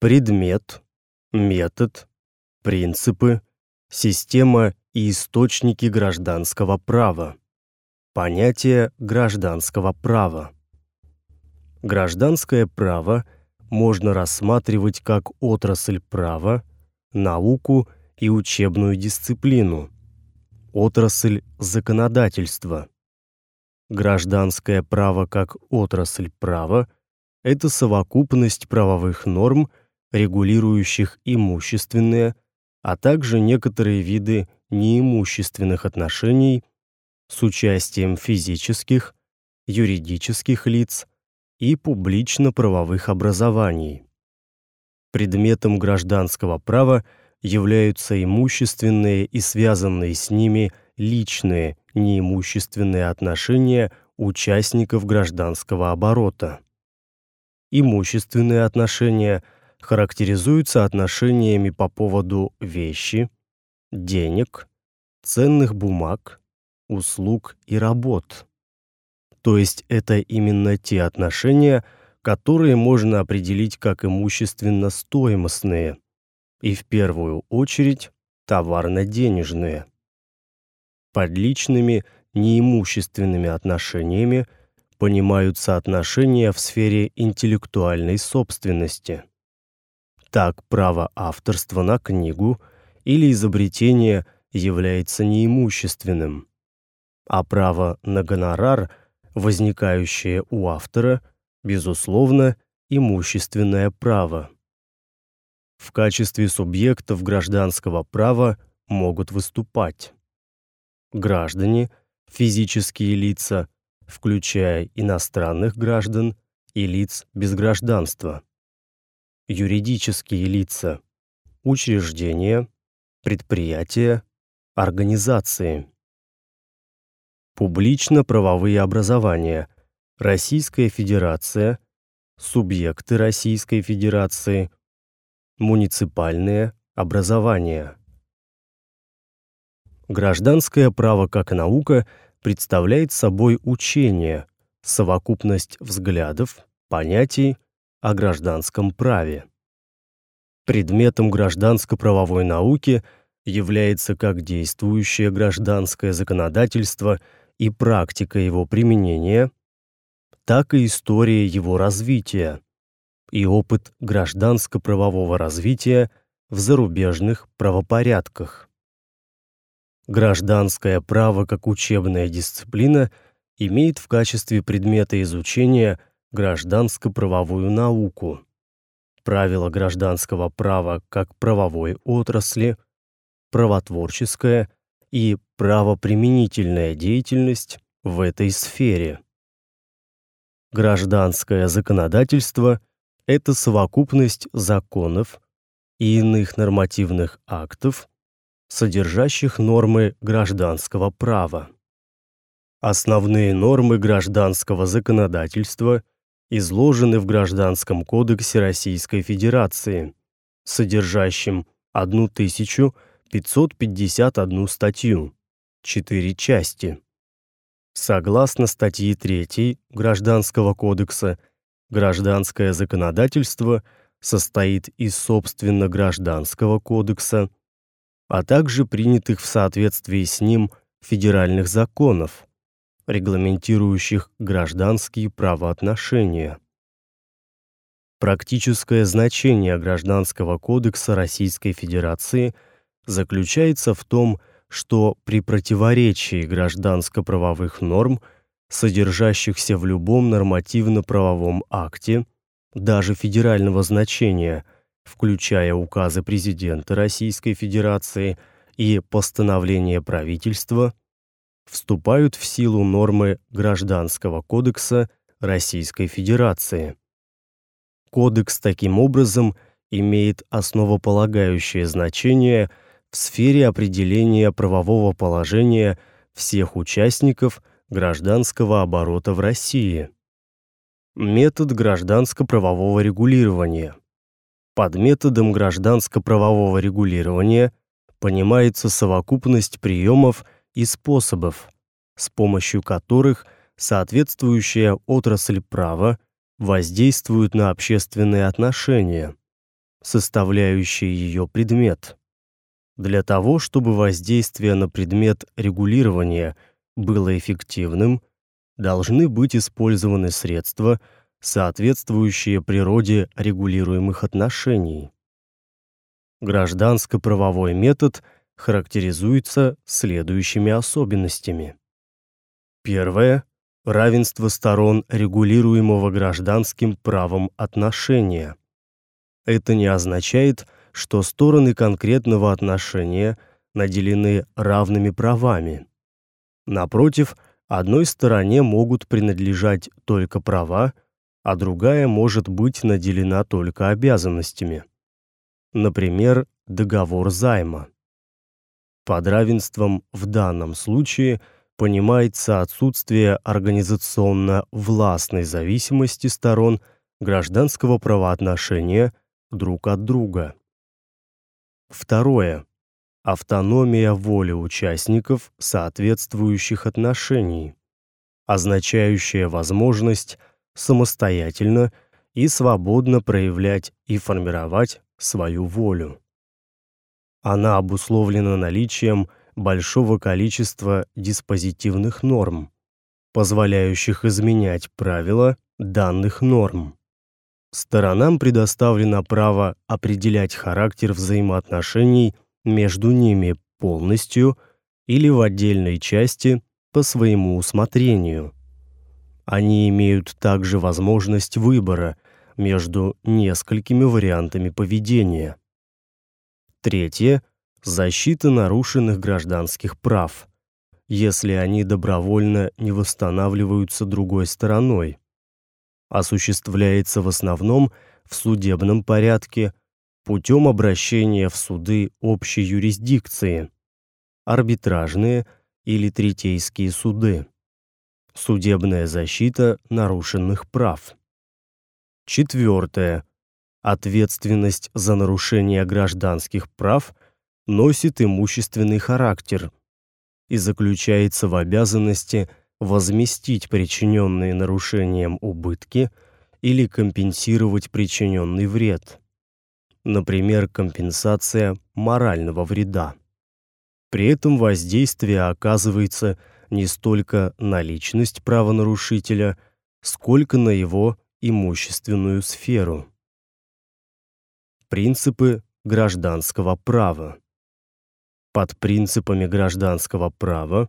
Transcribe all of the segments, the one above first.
предмет, метод, принципы, система и источники гражданского права. Понятие гражданского права. Гражданское право можно рассматривать как отрасль права, науку и учебную дисциплину. Отрасль законодательства. Гражданское право как отрасль права это совокупность правовых норм, регулирующих имущественные, а также некоторые виды неимущественных отношений с участием физических, юридических лиц и публично-правовых образований. Предметом гражданского права являются имущественные и связанные с ними личные неимущественные отношения участников гражданского оборота. Имущественные отношения характеризуются отношениями по поводу вещи, денег, ценных бумаг, услуг и работ. То есть это именно те отношения, которые можно определить как имущественно стоимостные и в первую очередь товарно-денежные. Под личными неимущественными отношениями понимаются отношения в сфере интеллектуальной собственности. Так право авторства на книгу или изобретение является неимущественным, а право на гонорар, возникающее у автора, безусловно, имущественное право. В качестве субъектов гражданского права могут выступать граждане, физические лица, включая иностранных граждан и лиц без гражданства, юридические лица, учреждения, предприятия, организации. Публично-правовые образования, Российская Федерация, субъекты Российской Федерации, муниципальные образования. Гражданское право как наука представляет собой учение, совокупность взглядов, понятий о гражданском праве. Предметом гражданско-правовой науки является как действующее гражданское законодательство и практика его применения, так и история его развития и опыт гражданско-правового развития в зарубежных правопорядках. Гражданское право как учебная дисциплина имеет в качестве предмета изучения гражданско-правовую науку. Правила гражданского права как правовой отрасли, правотворческая и правоприменительная деятельность в этой сфере. Гражданское законодательство это совокупность законов и иных нормативных актов, содержащих нормы гражданского права. Основные нормы гражданского законодательства изложены в Гражданском кодексе Российской Федерации, содержащем 1551 статью, 4 части. Согласно статье 3 Гражданского кодекса, гражданское законодательство состоит из собственно Гражданского кодекса, а также принятых в соответствии с ним федеральных законов, регламентирующих гражданские правоотношения. Практическое значение Гражданского кодекса Российской Федерации заключается в том, что при противоречии гражданско-правовых норм, содержащихся в любом нормативно-правовом акте, даже федерального значения – включая указы президента Российской Федерации и постановления правительства, вступают в силу нормы Гражданского кодекса Российской Федерации. Кодекс таким образом имеет основополагающее значение в сфере определения правового положения всех участников гражданского оборота в России. Метод гражданско-правового регулирования под методом гражданско-правового регулирования понимается совокупность приемов и способов, с помощью которых соответствующая отрасль права воздействует на общественные отношения, составляющие ее предмет. Для того, чтобы воздействие на предмет регулирования было эффективным, должны быть использованы средства, соответствующие природе регулируемых отношений. Гражданско-правовой метод характеризуется следующими особенностями. Первое равенство сторон регулируемого гражданским правом отношения. Это не означает, что стороны конкретного отношения наделены равными правами. Напротив, одной стороне могут принадлежать только права, а другая может быть наделена только обязанностями. Например, договор займа. Под равенством в данном случае понимается отсутствие организационно-властной зависимости сторон гражданского правоотношения друг от друга. Второе. Автономия воли участников соответствующих отношений, означающая возможность самостоятельно и свободно проявлять и формировать свою волю. Она обусловлена наличием большого количества диспозитивных норм, позволяющих изменять правила данных норм. Сторонам предоставлено право определять характер взаимоотношений между ними полностью или в отдельной части по своему усмотрению. Они имеют также возможность выбора между несколькими вариантами поведения. Третье защита нарушенных гражданских прав, если они добровольно не восстанавливаются другой стороной. Осуществляется в основном в судебном порядке путем обращения в суды общей юрисдикции, арбитражные или третейские суды. Судебная защита нарушенных прав. Четвертое. Ответственность за нарушение гражданских прав носит имущественный характер и заключается в обязанности возместить причиненные нарушением убытки или компенсировать причиненный вред. Например, компенсация морального вреда. При этом воздействие оказывается не столько на личность правонарушителя, сколько на его имущественную сферу. Принципы гражданского права. Под принципами гражданского права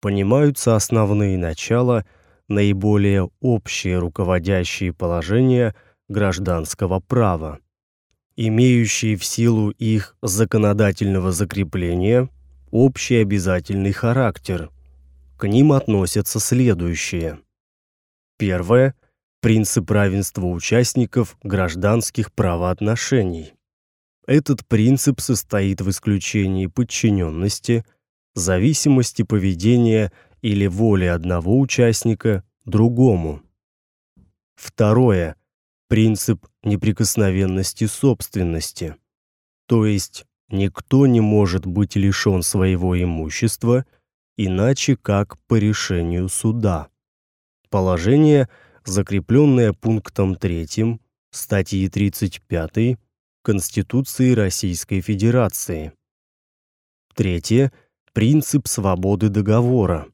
понимаются основные начала, наиболее общие руководящие положения гражданского права, имеющие в силу их законодательного закрепления общий обязательный характер. К ним относятся следующие. Первое принцип равенства участников гражданских правоотношений. Этот принцип состоит в исключении подчиненности, зависимости поведения или воли одного участника другому. Второе принцип неприкосновенности собственности. То есть никто не может быть лишен своего имущества иначе как по решению суда. Положение, закрепленное пунктом 3 статьи 35 Конституции Российской Федерации. Третье принцип свободы договора.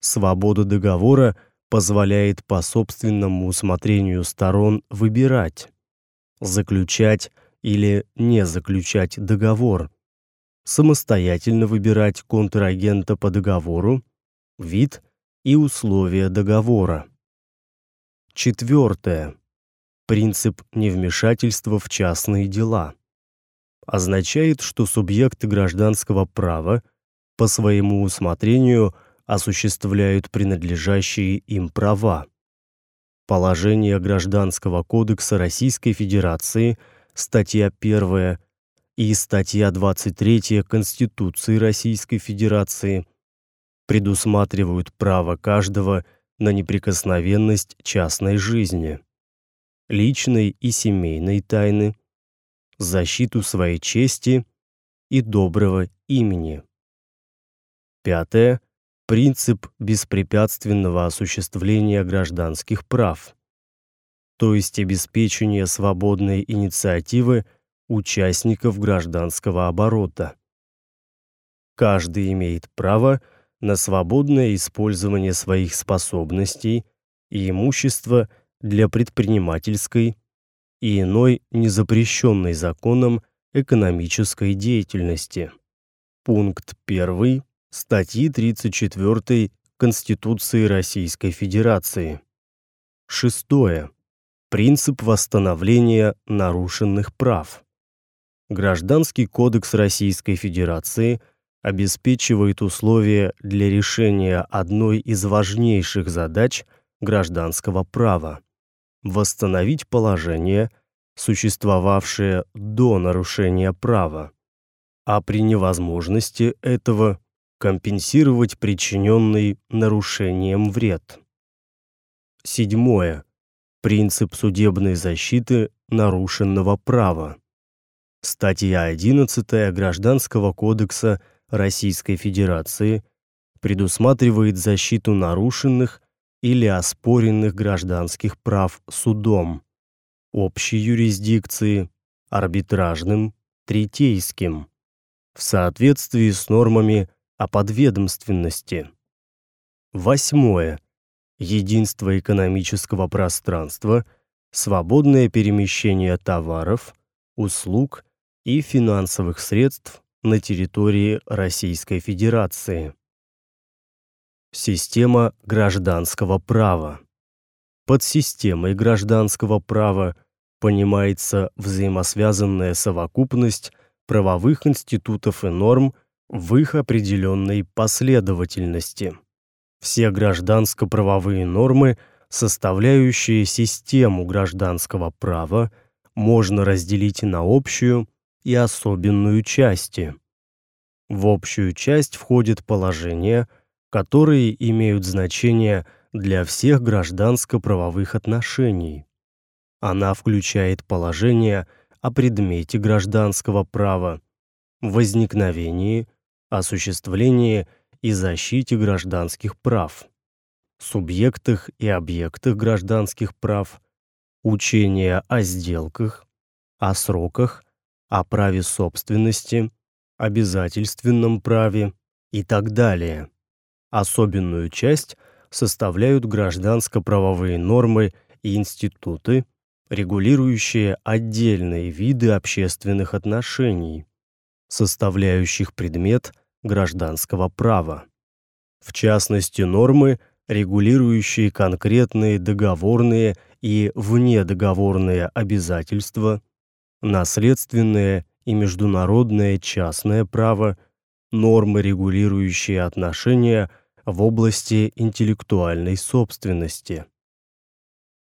Свобода договора позволяет по собственному усмотрению сторон выбирать заключать или не заключать договор, самостоятельно выбирать контрагента по договору, вид и условия договора. Четвертое принцип невмешательства в частные дела. Означает, что субъекты гражданского права по своему усмотрению осуществляют принадлежащие им права. Положение Гражданского кодекса Российской Федерации, статья 1 и статья 23 Конституции Российской Федерации предусматривают право каждого на неприкосновенность частной жизни личной и семейной тайны, защиту своей чести и доброго имени. Пятое принцип беспрепятственного осуществления гражданских прав, то есть обеспечение свободной инициативы участников гражданского оборота. Каждый имеет право на свободное использование своих способностей и имущества для предпринимательской и иной незапрещенной законом экономической деятельности. Пункт 1 статьи 34 Конституции Российской Федерации. Шестое. Принцип восстановления нарушенных прав. Гражданский кодекс Российской Федерации обеспечивает условия для решения одной из важнейших задач гражданского права восстановить положение, существовавшее до нарушения права, а при невозможности этого компенсировать причиненный нарушением вред. Седьмое. Принцип судебной защиты нарушенного права. Статья 11 Гражданского кодекса Российской Федерации предусматривает защиту нарушенных или оспоренных гражданских прав судом, общей юрисдикции, арбитражным, третейским, в соответствии с нормами о подведомственности. Восьмое. Единство экономического пространства, свободное перемещение товаров, услуг и финансовых средств на территории Российской Федерации. Система гражданского права. Под системой гражданского права понимается взаимосвязанная совокупность правовых институтов и норм в их определенной последовательности. Все гражданско-правовые нормы, составляющие систему гражданского права, можно разделить на общую и особенную части. В общую часть входят положения – которые имеют значение для всех гражданско-правовых отношений. Она включает положения о предмете гражданского права, возникновении, осуществлении и защите гражданских прав, субъектах и объектах гражданских прав, учения о сделках, о сроках, о праве собственности, обязательственном праве и так далее. Особенную часть составляют гражданско-правовые нормы и институты, регулирующие отдельные виды общественных отношений, составляющих предмет гражданского права. В частности, нормы, регулирующие конкретные договорные и внедоговорные обязательства, наследственное и международное частное право, нормы, регулирующие отношения в области интеллектуальной собственности.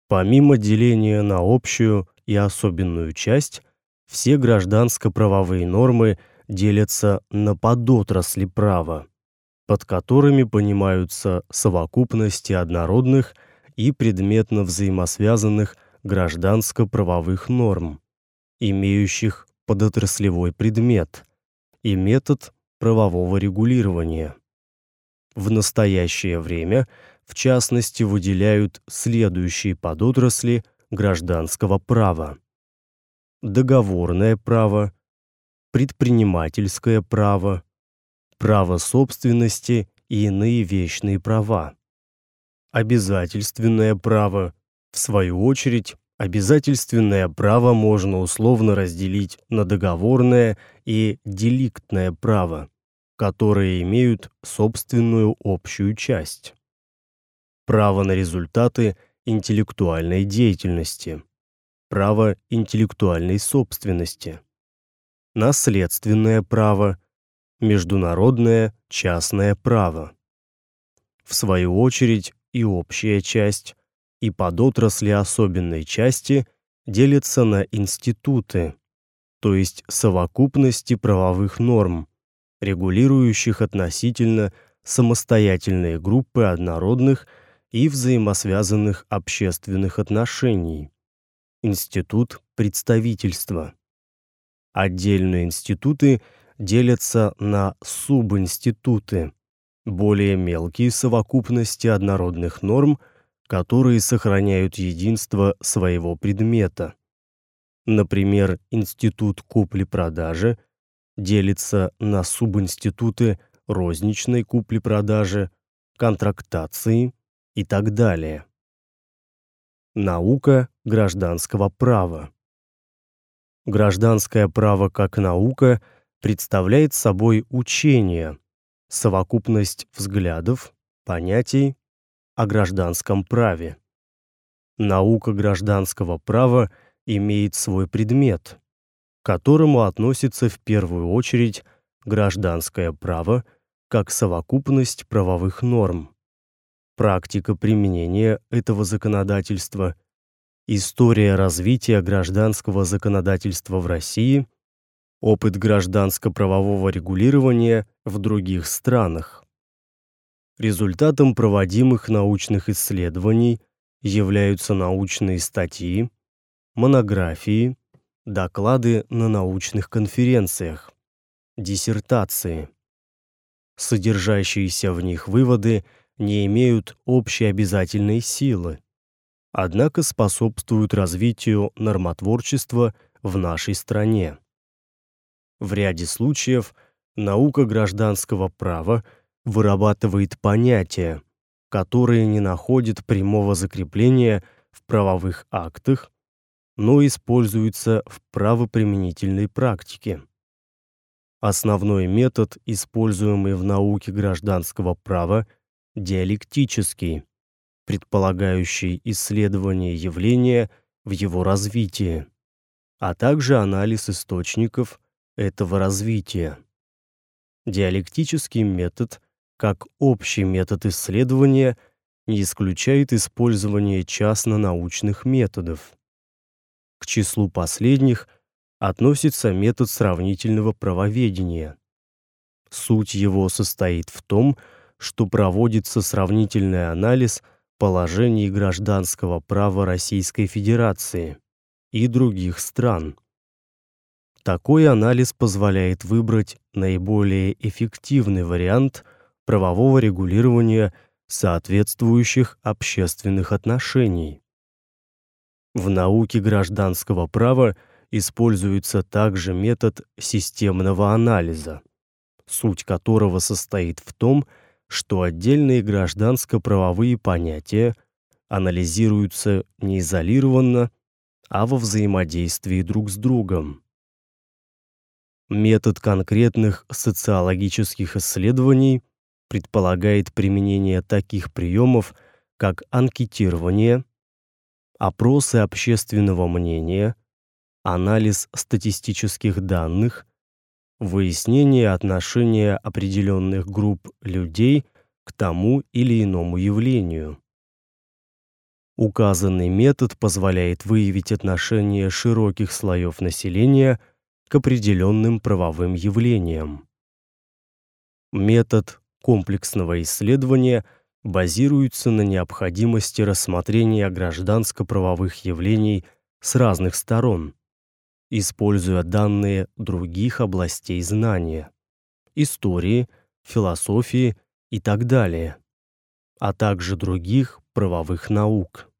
Помимо деления на общую и особенную часть, все гражданско-правовые нормы делятся на подотрасли права, под которыми понимаются совокупности однородных и предметно взаимосвязанных гражданско-правовых норм, имеющих подотраслевой предмет, и метод правового регулирования. В настоящее время, в частности, выделяют следующие подотрасли гражданского права: договорное право, предпринимательское право, право собственности и иные вечные права. Обязательственное право, в свою очередь, обязательственное право можно условно разделить на договорное и деликтное право которые имеют собственную общую часть. Право на результаты интеллектуальной деятельности. Право интеллектуальной собственности. Наследственное право. Международное частное право. В свою очередь и общая часть, и подотрасли особенной части делятся на институты, то есть совокупности правовых норм, регулирующих относительно самостоятельные группы однородных и взаимосвязанных общественных отношений. Институт представительства. Отдельные институты делятся на субинституты, более мелкие совокупности однородных норм, которые сохраняют единство своего предмета. Например, институт купли-продажи делится на субинституты розничной купли-продажи, контрактации и так далее. Наука гражданского права. Гражданское право как наука представляет собой учение, совокупность взглядов, понятий о гражданском праве. Наука гражданского права имеет свой предмет, к которому относится в первую очередь гражданское право как совокупность правовых норм практика применения этого законодательства, история развития гражданского законодательства в России, опыт гражданско-правового регулирования в других странах. Результатом проводимых научных исследований являются научные статьи, монографии, доклады на научных конференциях, диссертации. Содержащиеся в них выводы – не имеют общей обязательной силы, однако способствуют развитию нормотворчества в нашей стране. В ряде случаев наука гражданского права вырабатывает понятия, которые не находят прямого закрепления в правовых актах, но используются в правоприменительной практике. Основной метод, используемый в науке гражданского права, диалектический, предполагающий исследование явления в его развитии, а также анализ источников этого развития. Диалектический метод, как общий метод исследования, не исключает использование частно-научных методов. К числу последних относится метод сравнительного правоведения. Суть его состоит в том, что проводится сравнительный анализ положений гражданского права Российской Федерации и других стран. Такой анализ позволяет выбрать наиболее эффективный вариант правового регулирования соответствующих общественных отношений. В науке гражданского права используется также метод системного анализа, суть которого состоит в том, что отдельные гражданско-правовые понятия анализируются не изолированно, а во взаимодействии друг с другом. Метод конкретных социологических исследований предполагает применение таких приемов, как анкетирование, опросы общественного мнения, анализ статистических данных, выяснение отношения определенных групп людей к тому или иному явлению. Указанный метод позволяет выявить отношение широких слоев населения к определенным правовым явлениям. Метод комплексного исследования базируется на необходимости рассмотрения гражданско-правовых явлений с разных сторон используя данные других областей знания: истории, философии и так далее, а также других правовых наук,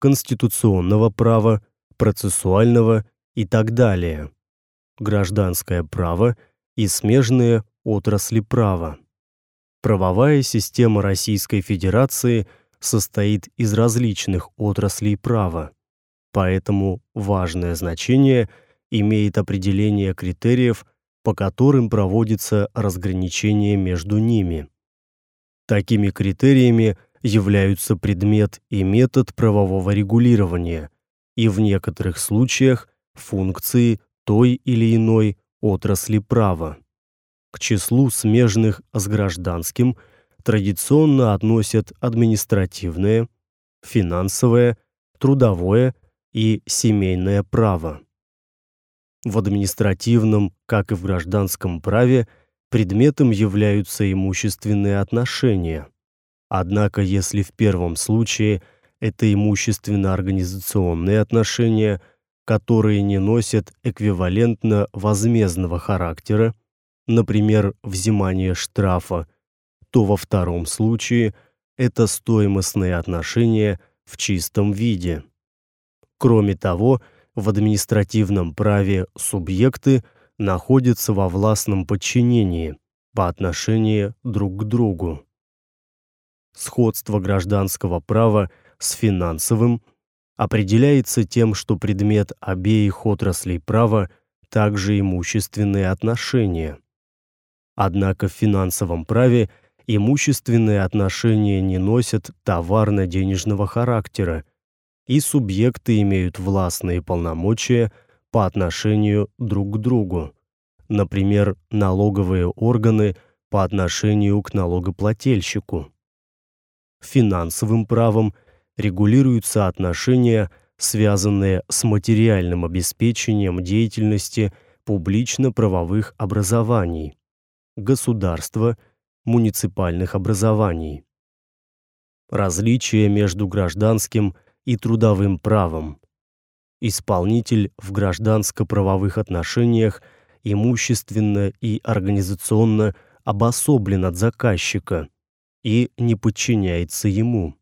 конституционного права, процессуального и так далее, гражданское право и смежные отрасли права. Правовая система Российской Федерации состоит из различных отраслей права, поэтому важное значение – имеет определение критериев, по которым проводится разграничение между ними. Такими критериями являются предмет и метод правового регулирования и в некоторых случаях функции той или иной отрасли права. К числу смежных с гражданским традиционно относят административное, финансовое, трудовое и семейное право. В административном, как и в гражданском праве, предметом являются имущественные отношения. Однако, если в первом случае это имущественно-организационные отношения, которые не носят эквивалентно возмездного характера, например, взимание штрафа, то во втором случае это стоимостные отношения в чистом виде. Кроме того, в административном праве субъекты находятся во властном подчинении по отношению друг к другу. Сходство гражданского права с финансовым определяется тем, что предмет обеих отраслей права также имущественные отношения. Однако в финансовом праве имущественные отношения не носят товарно-денежного характера, и субъекты имеют властные полномочия по отношению друг к другу. Например, налоговые органы по отношению к налогоплательщику. Финансовым правом регулируются отношения, связанные с материальным обеспечением деятельности публично-правовых образований, государства, муниципальных образований. Различие между гражданским и трудовым правом. Исполнитель в гражданско-правовых отношениях имущественно и организационно обособлен от заказчика и не подчиняется ему.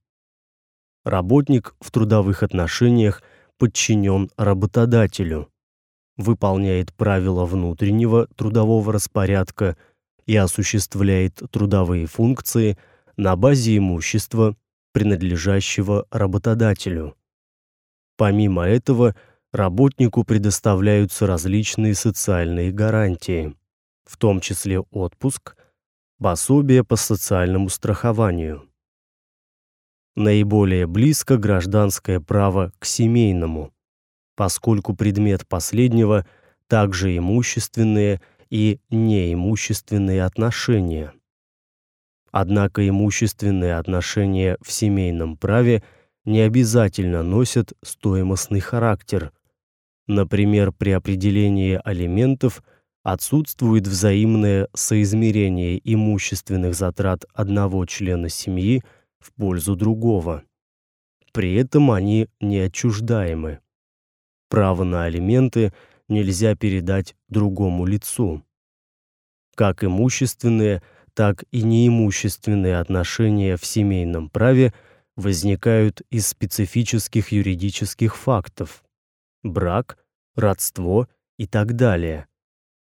Работник в трудовых отношениях подчинен работодателю, выполняет правила внутреннего трудового распорядка и осуществляет трудовые функции на базе имущества, принадлежащего работодателю. Помимо этого, работнику предоставляются различные социальные гарантии, в том числе отпуск, пособие по социальному страхованию. Наиболее близко гражданское право к семейному, поскольку предмет последнего также имущественные и неимущественные отношения. Однако имущественные отношения в семейном праве не обязательно носят стоимостный характер. Например, при определении алиментов отсутствует взаимное соизмерение имущественных затрат одного члена семьи в пользу другого. При этом они не отчуждаемы. Право на алименты нельзя передать другому лицу. Как имущественные, так и неимущественные отношения в семейном праве возникают из специфических юридических фактов: брак, родство и так далее,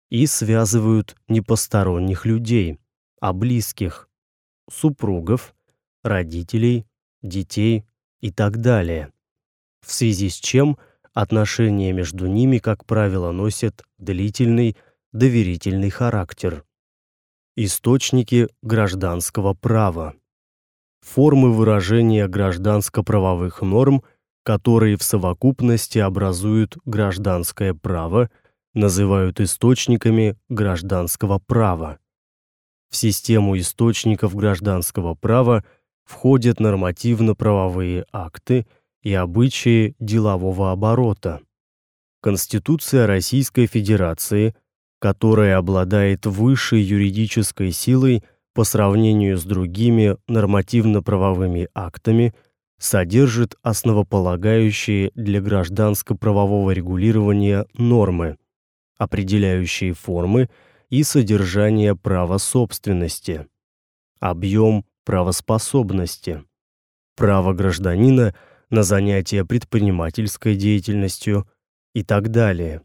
и связывают не посторонних людей, а близких, супругов, родителей, детей и так далее. В связи с чем отношения между ними, как правило, носят длительный, доверительный характер. Источники гражданского права. Формы выражения гражданско-правовых норм, которые в совокупности образуют гражданское право, называют источниками гражданского права. В систему источников гражданского права входят нормативно-правовые акты и обычаи делового оборота. Конституция Российской Федерации которая обладает высшей юридической силой по сравнению с другими нормативно-правовыми актами, содержит основополагающие для гражданско-правового регулирования нормы, определяющие формы и содержание права собственности, объем правоспособности, право гражданина на занятие предпринимательской деятельностью и так далее.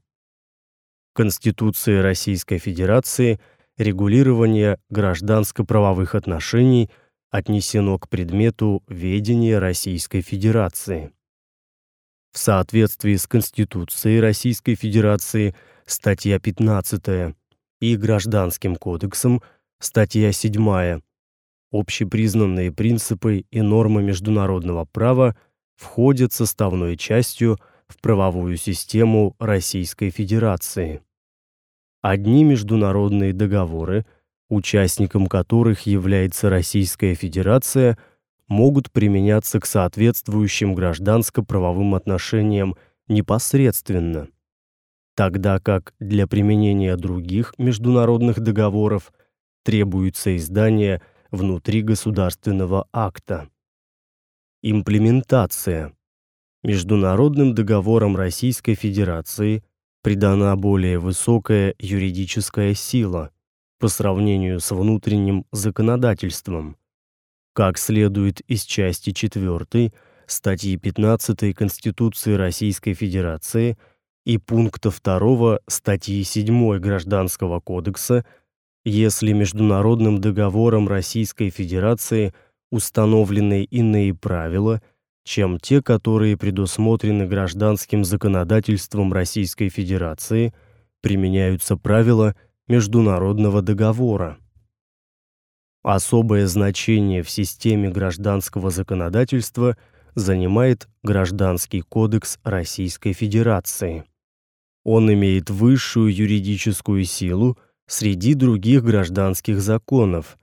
Конституции Российской Федерации регулирование гражданско-правовых отношений отнесено к предмету ведения Российской Федерации. В соответствии с Конституцией Российской Федерации статья 15 и Гражданским кодексом статья 7 общепризнанные принципы и нормы международного права входят составной частью в правовую систему Российской Федерации. Одни международные договоры, участником которых является Российская Федерация, могут применяться к соответствующим гражданско-правовым отношениям непосредственно, тогда как для применения других международных договоров требуется издание внутригосударственного акта. Имплементация. Международным договорам Российской Федерации – придана более высокая юридическая сила по сравнению с внутренним законодательством. Как следует из части 4 статьи 15 Конституции Российской Федерации, и пункта 2 статьи 7 Гражданского кодекса, если международным договором Российской Федерации установлены иные правила, чем те, которые предусмотрены гражданским законодательством Российской Федерации, применяются правила международного договора. Особое значение в системе гражданского законодательства занимает Гражданский кодекс Российской Федерации. Он имеет высшую юридическую силу среди других гражданских законов,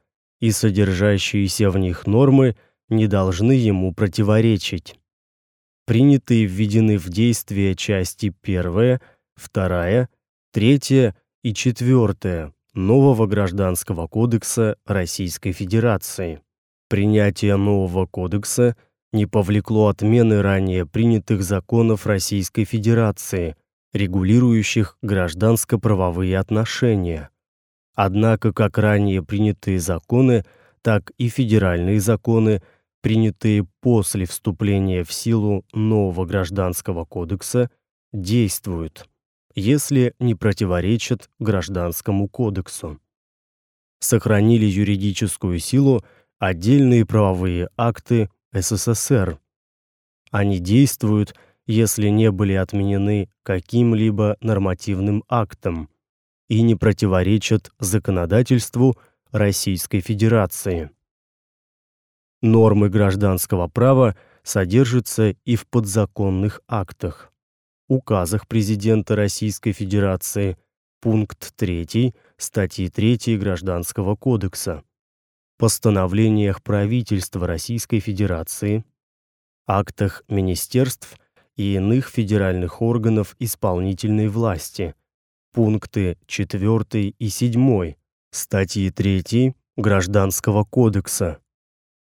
и содержащиеся в них нормы не должны ему противоречить. Принятые введены в действие части 1, 2, 3 и 4 нового Гражданского кодекса Российской Федерации. Принятие нового кодекса не повлекло отмены ранее принятых законов Российской Федерации, регулирующих гражданско-правовые отношения. Однако как ранее принятые законы, так и федеральные законы, принятые после вступления в силу нового Гражданского кодекса, действуют если не противоречат Гражданскому кодексу. Сохранили юридическую силу отдельные правовые акты СССР. Они действуют, если не были отменены каким-либо нормативным актом и не противоречат законодательству Российской Федерации. Нормы гражданского права содержатся и в подзаконных актах. Указах президента Российской Федерации, пункт 3 статьи 3 Гражданского кодекса, постановлениях правительства Российской Федерации, актах министерств и иных федеральных органов исполнительной власти, пункты 4 и 7 статьи 3 Гражданского кодекса,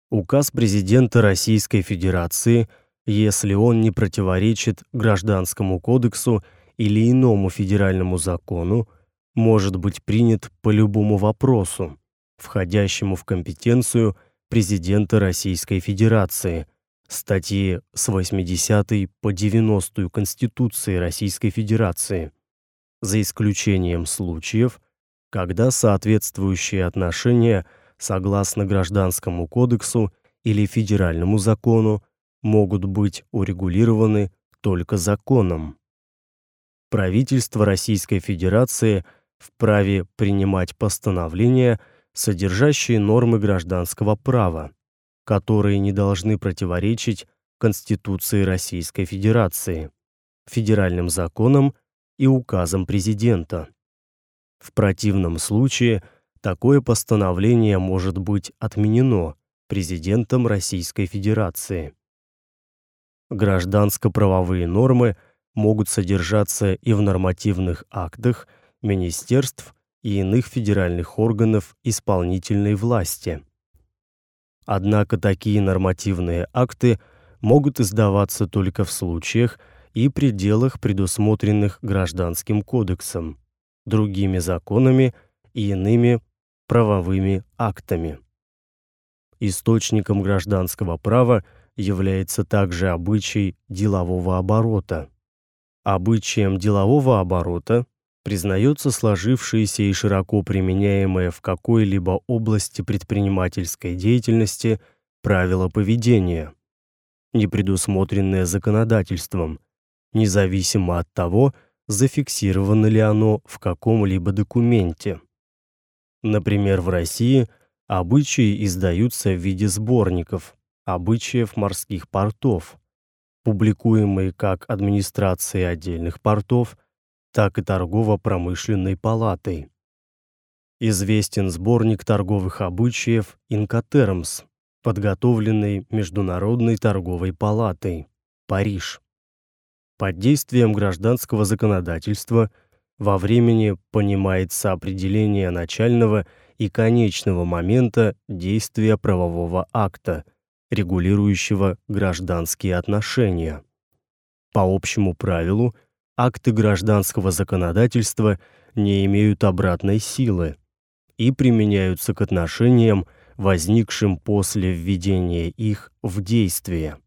указ президента Российской Федерации – если он не противоречит Гражданскому кодексу или иному федеральному закону, может быть принят по любому вопросу, входящему в компетенцию президента Российской Федерации, статьи с 80 по 90 Конституции Российской Федерации, за исключением случаев, когда соответствующие отношения согласно Гражданскому кодексу или федеральному закону могут быть урегулированы только законом. Правительство Российской Федерации вправе принимать постановления, содержащие нормы гражданского права, которые не должны противоречить Конституции Российской Федерации, федеральным законам и указам президента. В противном случае такое постановление может быть отменено президентом Российской Федерации. Гражданско-правовые нормы могут содержаться и в нормативных актах министерств и иных федеральных органов исполнительной власти. Однако такие нормативные акты могут издаваться только в случаях и пределах, предусмотренных Гражданским кодексом, другими законами и иными правовыми актами. Источником гражданского права является также обычай делового оборота. Обычаем делового оборота признается сложившееся и широко применяемое в какой-либо области предпринимательской деятельности правило поведения, не предусмотренное законодательством, независимо от того, зафиксировано ли оно в каком-либо документе. Например, в России обычаи издаются в виде сборников, обычаев морских портов, публикуемые как администрацией отдельных портов, так и торгово-промышленной палатой. Известен сборник торговых обычаев Инкотермс, подготовленный Международной торговой палатой, Париж. Под действием гражданского законодательства во времени понимается определение начального и конечного момента действия правового акта – регулирующего гражданские отношения. По общему правилу, акты гражданского законодательства не имеют обратной силы и применяются к отношениям, возникшим после введения их в действие.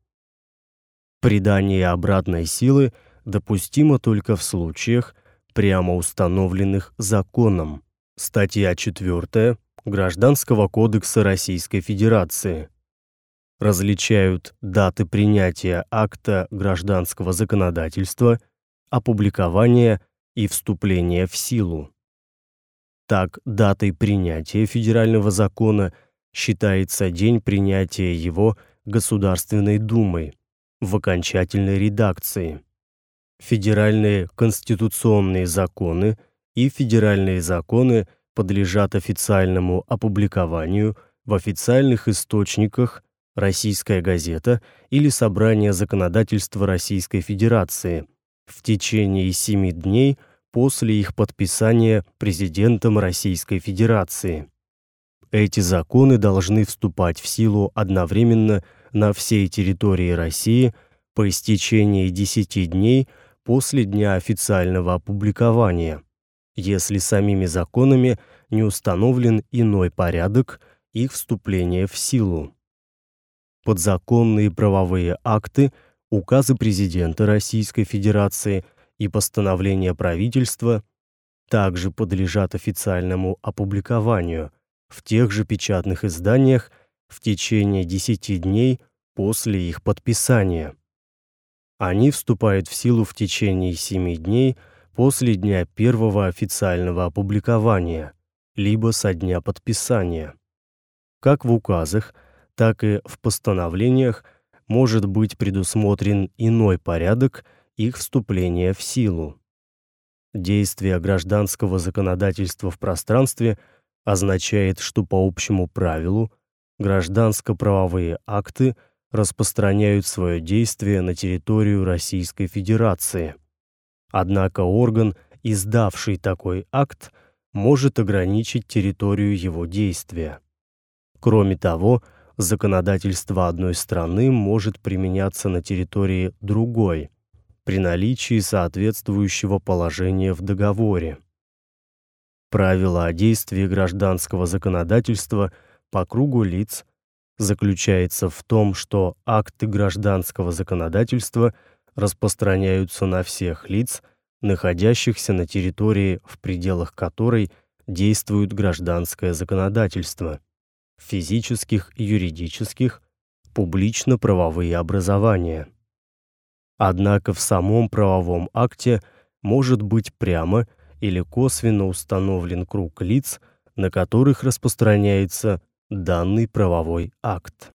Придание обратной силы допустимо только в случаях, прямо установленных законом. Статья 4 Гражданского кодекса Российской Федерации различают даты принятия акта гражданского законодательства, опубликования и вступления в силу. Так, датой принятия федерального закона считается день принятия его Государственной Думой в окончательной редакции. Федеральные конституционные законы и федеральные законы подлежат официальному опубликованию в официальных источниках Российская газета или Собрание законодательства Российской Федерации в течение семи дней после их подписания президентом Российской Федерации. Эти законы должны вступать в силу одновременно на всей территории России по истечении 10 дней после дня официального опубликования, если самими законами не установлен иной порядок их вступления в силу. Подзаконные правовые акты, указы президента Российской Федерации и постановления правительства также подлежат официальному опубликованию в тех же печатных изданиях в течение 10 дней после их подписания. Они вступают в силу в течение 7 дней после дня первого официального опубликования, либо со дня подписания. Как в указах, так и в постановлениях может быть предусмотрен иной порядок их вступления в силу. Действие гражданского законодательства в пространстве означает, что по общему правилу гражданско-правовые акты – распространяют свое действие на территорию Российской Федерации. Однако орган, издавший такой акт, может ограничить территорию его действия. Кроме того, законодательство одной страны может применяться на территории другой при наличии соответствующего положения в договоре. Правила о действии гражданского законодательства по кругу лиц заключается в том, что акты гражданского законодательства распространяются на всех лиц, находящихся на территории, в пределах которой действует гражданское законодательство, физических и юридических, публично-правовые образования. Однако в самом правовом акте может быть прямо или косвенно установлен круг лиц, на которых распространяется данный правовой акт.